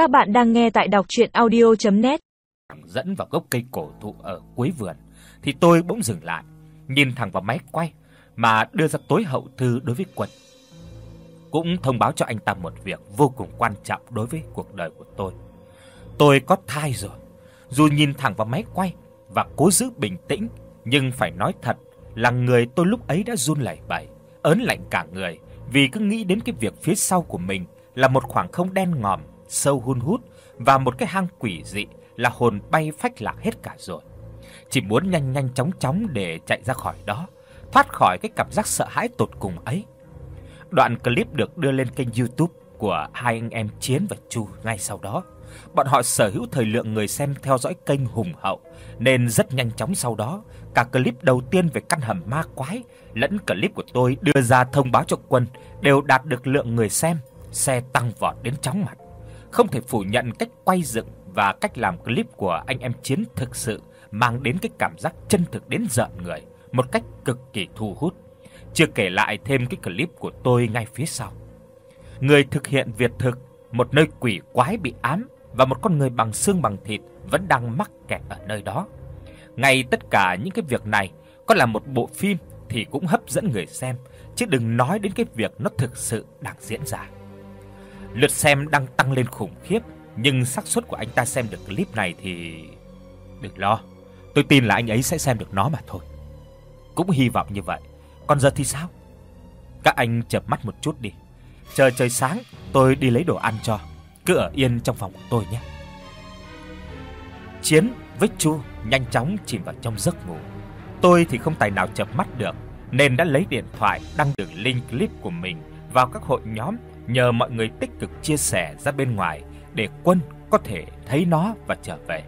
Các bạn đang nghe tại đọc audio net Dẫn vào gốc cây cổ thụ ở cuối vườn thì tôi bỗng dừng lại, nhìn thẳng vào máy quay mà đưa ra tối hậu thư đối với Quân. Cũng thông báo cho anh ta một việc vô cùng quan trọng đối với cuộc đời của tôi. Tôi có thai rồi. Dù nhìn thẳng vào máy quay và cố giữ bình tĩnh, nhưng phải nói thật là người tôi lúc ấy đã run lẩy bẩy, ớn lạnh cả người vì cứ nghĩ đến cái việc phía sau của mình là một khoảng không đen ngòm, sâu hun hút và một cái hang quỷ dị là hồn bay phách lạc hết cả rồi. Chỉ muốn nhanh nhanh chóng chóng để chạy ra khỏi đó, thoát khỏi cái cảm giác sợ hãi tột cùng ấy. Đoạn clip được đưa lên kênh YouTube của hai anh em Chiến và Chu ngay sau đó. Bọn họ sở hữu thời lượng người xem theo dõi kênh hùng hậu nên rất nhanh chóng sau đó, cả clip đầu tiên về căn hầm ma quái lẫn clip của tôi đưa ra thông báo cho quân đều đạt được lượng người xem, xe tăng vọt đến chóng mặt. Không thể phủ nhận cách quay dựng và cách làm clip của anh em Chiến thực sự mang đến cái cảm giác chân thực đến rợn người, một cách cực kỳ thu hút. Chưa kể lại thêm cái clip của tôi ngay phía sau. Người thực hiện việt thực, một nơi quỷ quái bị ám và một con người bằng xương bằng thịt vẫn đang mắc kẹt ở nơi đó. Ngay tất cả những cái việc này có là một bộ phim thì cũng hấp dẫn người xem, chứ đừng nói đến cái việc nó thực sự đang diễn ra. Lượt xem đang tăng lên khủng khiếp, nhưng xác suất của anh ta xem được clip này thì đừng lo, tôi tin là anh ấy sẽ xem được nó mà thôi. Cũng hy vọng như vậy. Còn giờ thì sao? Các anh chợp mắt một chút đi. Chờ trời sáng tôi đi lấy đồ ăn cho. Cứ ở yên trong phòng của tôi nhé. Chiến với Chu nhanh chóng chìm vào trong giấc ngủ. Tôi thì không tài nào chợp mắt được nên đã lấy điện thoại đăng đường link clip của mình vào các hội nhóm nhờ mọi người tích cực chia sẻ ra bên ngoài để Quân có thể thấy nó và trở về.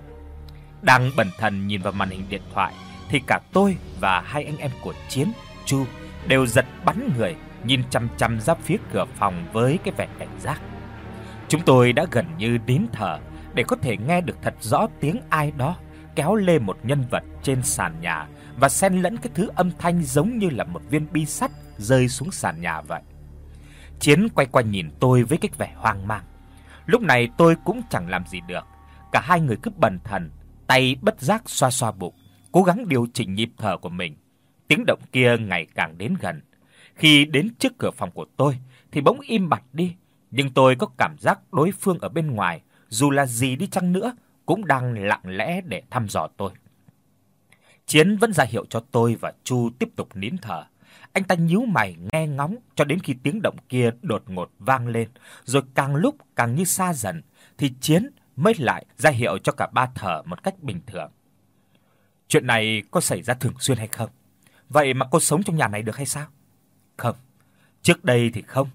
Đang bần thần nhìn vào màn hình điện thoại thì cả tôi và hai anh em của Chiến, Chu đều giật bắn người nhìn chằm chằm ra phía cửa phòng với cái vẻ cảnh giác. Chúng tôi đã gần như nín thở để có thể nghe được thật rõ tiếng ai đó kéo lê một nhân vật trên sàn nhà và xen lẫn cái thứ âm thanh giống như là một viên bi sắt rơi xuống sàn nhà vậy. Chiến quay qua nhìn tôi với cái vẻ hoang mang. Lúc này tôi cũng chẳng làm gì được, cả hai người cứ bần thần, tay bất giác xoa xoa bụng, cố gắng điều chỉnh nhịp thở của mình. Tiếng động kia ngày càng đến gần. Khi đến trước cửa phòng của tôi thì bỗng im bặt đi, nhưng tôi có cảm giác đối phương ở bên ngoài, dù là gì đi chăng nữa, cũng đang lặng lẽ để thăm dò tôi. Chiến vẫn ra hiệu cho tôi và Chu tiếp tục nín thở. Anh ta nhíu mày nghe ngóng cho đến khi tiếng động kia đột ngột vang lên, rồi càng lúc càng như xa dần thì Chiến mới lại ra hiệu cho cả ba thở một cách bình thường. Chuyện này có xảy ra thường xuyên hay không? Vậy mà cô sống trong nhà này được hay sao? Không. Trước đây thì không.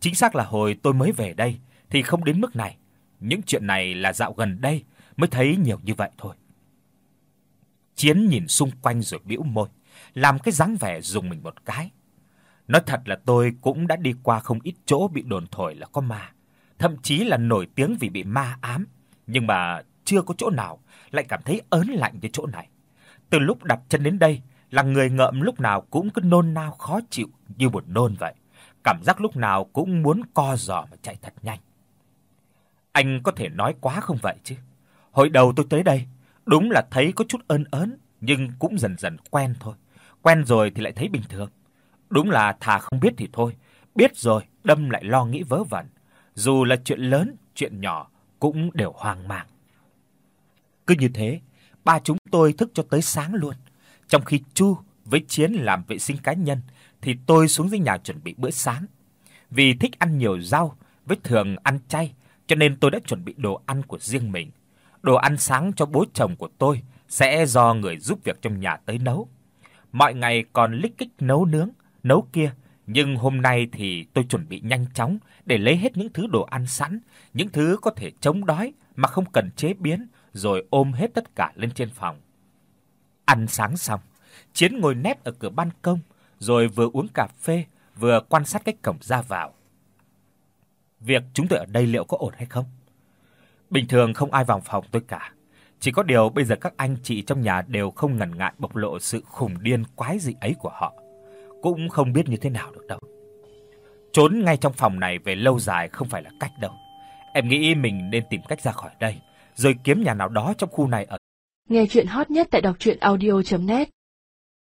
Chính xác là hồi tôi mới về đây thì không đến mức này. Những chuyện này là dạo gần đây mới thấy nhiều như vậy thôi. Chiến nhìn xung quanh rồi bĩu môi, làm cái dáng vẻ dùng mình một cái. Nói thật là tôi cũng đã đi qua không ít chỗ bị đồn thổi là có ma, thậm chí là nổi tiếng vì bị ma ám, nhưng mà chưa có chỗ nào lại cảm thấy ớn lạnh như chỗ này. Từ lúc đặt chân đến đây, là người ngợm lúc nào cũng cứ nôn nao khó chịu như buồn nôn vậy, cảm giác lúc nào cũng muốn co giò mà chạy thật nhanh. Anh có thể nói quá không vậy chứ? Hồi đầu tôi tới đây, đúng là thấy có chút ớn ớn, nhưng cũng dần dần quen thôi. Quen rồi thì lại thấy bình thường. Đúng là thà không biết thì thôi, biết rồi đâm lại lo nghĩ vớ vẩn, dù là chuyện lớn, chuyện nhỏ cũng đều hoang mang. Cứ như thế, ba chúng tôi thức cho tới sáng luôn. Trong khi Chu với Chiến làm vệ sinh cá nhân thì tôi xuống dưới nhà chuẩn bị bữa sáng. Vì thích ăn nhiều rau với thường ăn chay, cho nên tôi đã chuẩn bị đồ ăn của riêng mình. Đồ ăn sáng cho bố chồng của tôi sẽ do người giúp việc trong nhà tới nấu. Mọi ngày còn lích kích nấu nướng, nấu kia, nhưng hôm nay thì tôi chuẩn bị nhanh chóng để lấy hết những thứ đồ ăn sẵn, những thứ có thể chống đói mà không cần chế biến, rồi ôm hết tất cả lên trên phòng. Ăn sáng xong, Chiến ngồi nép ở cửa ban công, rồi vừa uống cà phê, vừa quan sát cách cổng ra vào. Việc chúng tôi ở đây liệu có ổn hay không? Bình thường không ai vào phòng tôi cả. Chỉ có điều bây giờ các anh chị trong nhà đều không ngần ngại bộc lộ sự khủng điên quái dị ấy của họ, cũng không biết như thế nào được đâu. Trốn ngay trong phòng này về lâu dài không phải là cách đâu. Em nghĩ mình nên tìm cách ra khỏi đây, rồi kiếm nhà nào đó trong khu này ở. Nghe chuyện hot nhất tại đọc audio net